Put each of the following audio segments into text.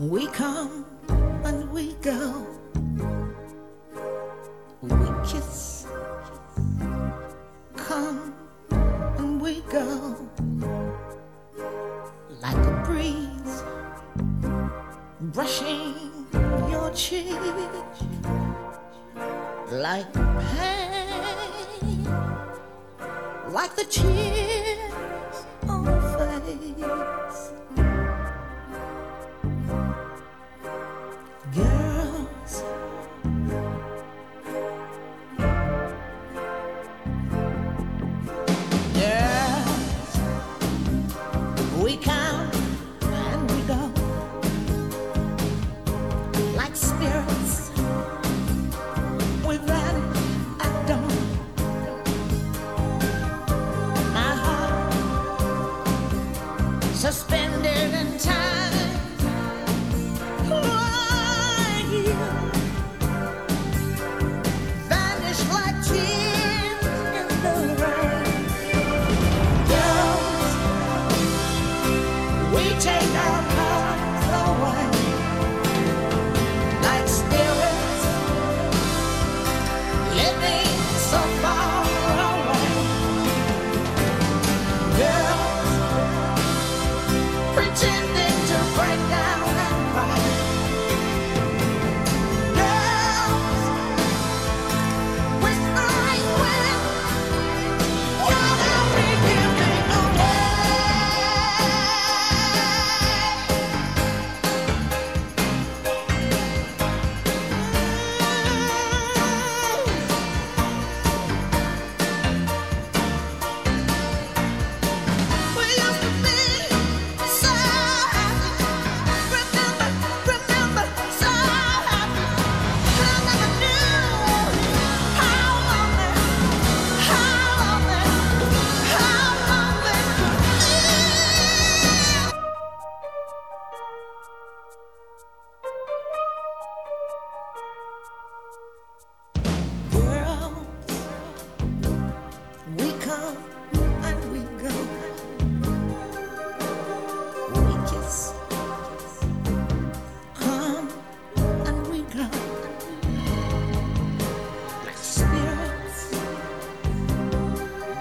We come and we go. We kiss, come and we go. Like a breeze brushing your cheek. Like pain, like the tears suspended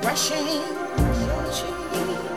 rushing, rushing.